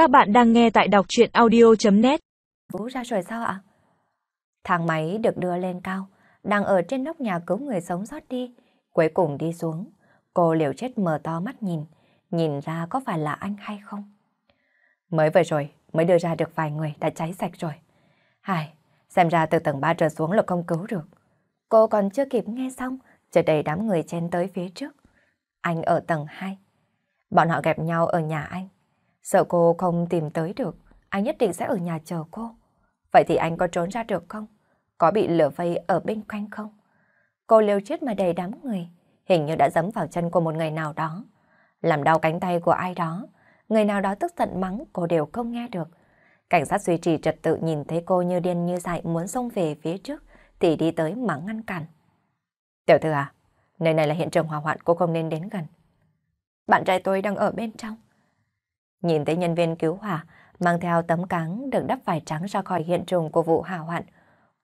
Các bạn đang nghe tại đọc chuyện audio.net Vũ ra rồi sao ạ? Thang máy được đưa lên cao, đang ở trên nóc nhà cứu người sống sót đi. Cuối cùng đi xuống, cô liều chết mở to mắt nhìn, nhìn ra có phải là anh hay không. Mới vừa rồi, mới đưa ra được vài người đã cháy sạch rồi. Hài, xem ra từ tầng 3 trở xuống là không cứu được. Cô còn chưa kịp nghe xong, chợt đầy đám người chen tới phía trước. Anh ở tầng 2. Bọn họ gặp nhau ở nhà anh. Sợ cô không tìm tới được, anh nhất định sẽ ở nhà chờ cô. Vậy thì anh có trốn ra được không? Có bị lửa vây ở bên quanh không? Cô liều chết mà đầy đám người, hình như đã dẫm vào chân của một người nào đó. Làm đau cánh tay của ai đó, người nào đó tức giận mắng cô đều không nghe được. Cảnh sát duy trì trật tự nhìn thấy cô như điên như dại muốn xông về phía trước thì đi tới mà ngăn cản. Tiểu thư à, nơi này là hiện trường hỏa hoạn cô không nên đến gần. Bạn trai tôi đang ở bên trong. Nhìn thấy nhân viên cứu hỏa mang theo tấm cáng được đắp vải trắng ra khỏi hiện trường của vụ hỏa hoạn,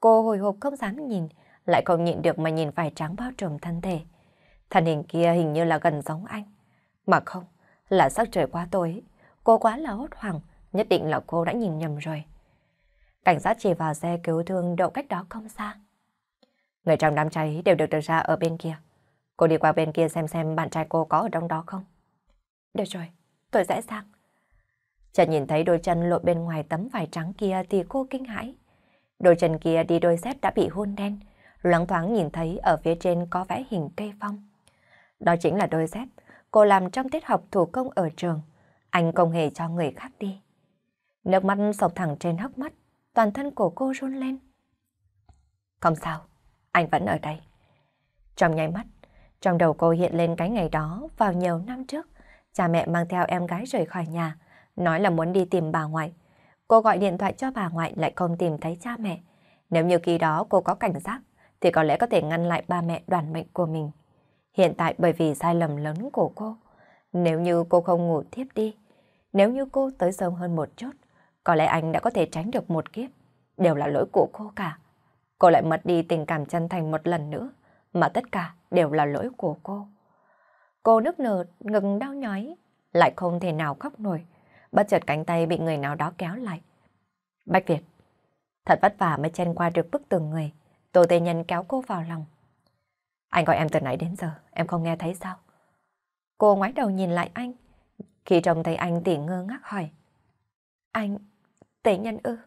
cô hồi hộp không dám nhìn, lại không nhịn được mà nhìn vải trắng bao trùm thân thể. Thân hình kia hình như là gần giống anh. Mà không, là sắc trời quá tối, cô quá là hốt hoảng, nhất định là cô đã nhìn nhầm rồi. Cảnh sát chỉ vào xe cứu thương đậu cách đó không xa. Người trong đám cháy đều được đưa ra ở bên kia. Cô đi qua bên kia xem xem bạn trai cô có ở trong đó không. Được rồi, tôi sẽ sang. Chợt nhìn thấy đôi chân lộ bên ngoài tấm vải trắng kia thì cô kinh hãi. Đôi chân kia đi đôi dép đã bị hôn đen, loáng thoáng nhìn thấy ở phía trên có vẽ hình cây phong. Đó chính là đôi dép cô làm trong tiết học thủ công ở trường. Anh không hề cho người khác đi. Nước mắt sọc thẳng trên hốc mắt, toàn thân của cô run lên. Không sao, anh vẫn ở đây. Trong nháy mắt, trong đầu cô hiện lên cái ngày đó vào nhiều năm trước, cha mẹ mang theo em gái rời khỏi nhà, nói là muốn đi tìm bà ngoại. Cô gọi điện thoại cho bà ngoại lại không tìm thấy cha mẹ. Nếu như khi đó cô có cảnh giác, thì có lẽ có thể ngăn lại ba mẹ đoàn mệnh của mình. Hiện tại bởi vì sai lầm lớn của cô, nếu như cô không ngủ tiếp đi, nếu như cô tới sớm hơn một chút, có lẽ anh đã có thể tránh được một kiếp. Đều là lỗi của cô cả. Cô lại mất đi tình cảm chân thành một lần nữa, mà tất cả đều là lỗi của cô. Cô nức nở, ngừng đau nhói, lại không thể nào khóc nổi, bất chợt cánh tay bị người nào đó kéo lại. Bách Việt, thật vất vả mới chen qua được bức tường người, Tô Tê Nhân kéo cô vào lòng. Anh gọi em từ nãy đến giờ, em không nghe thấy sao? Cô ngoái đầu nhìn lại anh, khi trông thấy anh thì ngơ ngác hỏi. Anh, Tê Nhân ư?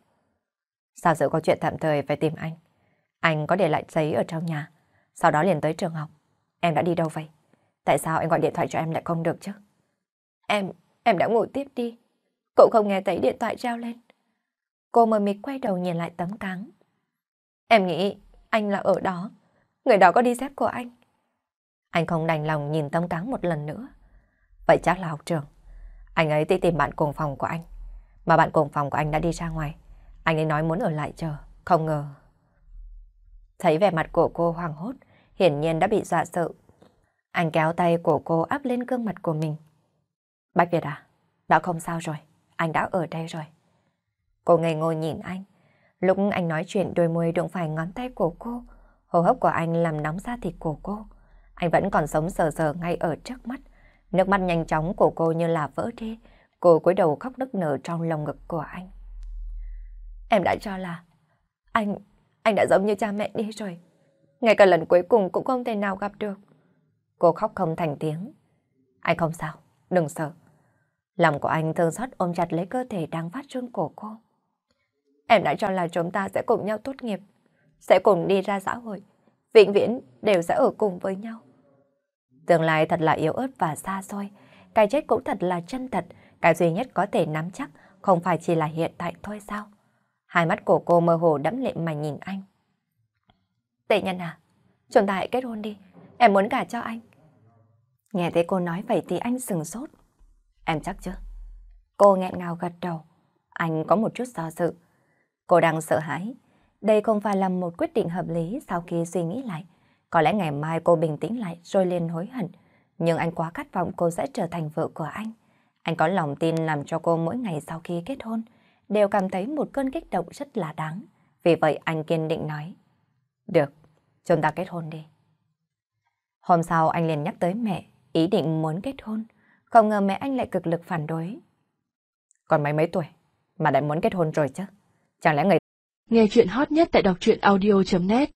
Sao sự có chuyện tạm thời phải tìm anh? Anh có để lại giấy ở trong nhà, sau đó liền tới trường học. Em đã đi đâu vậy? Tại sao anh gọi điện thoại cho em lại không được chứ? Em, em đã ngủ tiếp đi. Cậu không nghe thấy điện thoại reo lên. Cô mờ mịt quay đầu nhìn lại tấm cáng. Em nghĩ anh là ở đó. Người đó có đi dép của anh. Anh không đành lòng nhìn tấm cáng một lần nữa. Vậy chắc là học trường. Anh ấy đi tìm bạn cùng phòng của anh. Mà bạn cùng phòng của anh đã đi ra ngoài. Anh ấy nói muốn ở lại chờ. Không ngờ. Thấy vẻ mặt của cô hoảng hốt, hiển nhiên đã bị dọa sợ. Anh kéo tay của cô áp lên gương mặt của mình. Bách Việt à, đã không sao rồi, anh đã ở đây rồi. Cô ngây ngô nhìn anh. Lúc anh nói chuyện đôi môi đụng phải ngón tay của cô, hô hấp của anh làm nóng da thịt của cô. Anh vẫn còn sống sờ sờ ngay ở trước mắt. Nước mắt nhanh chóng của cô như là vỡ đi. Cô cúi đầu khóc nức nở trong lòng ngực của anh. Em đã cho là anh, anh đã giống như cha mẹ đi rồi. Ngay cả lần cuối cùng cũng không thể nào gặp được. Cô khóc không thành tiếng. Anh không sao, đừng sợ. Lòng của anh thương xót ôm chặt lấy cơ thể đang phát run của cô. Em đã cho là chúng ta sẽ cùng nhau tốt nghiệp, sẽ cùng đi ra xã hội, vĩnh viễn đều sẽ ở cùng với nhau. Tương lai thật là yếu ớt và xa xôi, cái chết cũng thật là chân thật, cái duy nhất có thể nắm chắc không phải chỉ là hiện tại thôi sao? Hai mắt của cô mơ hồ đẫm lệ mà nhìn anh. Tệ nhân à, chúng ta hãy kết hôn đi, em muốn gả cho anh. Nghe thấy cô nói vậy thì anh sừng sốt. Em chắc chứ? Cô nghẹn ngào gật đầu. Anh có một chút do dự. Cô đang sợ hãi. Đây không phải là một quyết định hợp lý sau khi suy nghĩ lại. Có lẽ ngày mai cô bình tĩnh lại rồi liền hối hận. Nhưng anh quá khát vọng cô sẽ trở thành vợ của anh. Anh có lòng tin làm cho cô mỗi ngày sau khi kết hôn đều cảm thấy một cơn kích động rất là đáng. Vì vậy anh kiên định nói. Được, chúng ta kết hôn đi. Hôm sau anh liền nhắc tới mẹ, ý định muốn kết hôn. Không ngờ mẹ anh lại cực lực phản đối. Còn mấy mấy tuổi mà đã muốn kết hôn rồi chứ? Chẳng lẽ người... Nghe chuyện hot nhất tại đọc truyện audio.net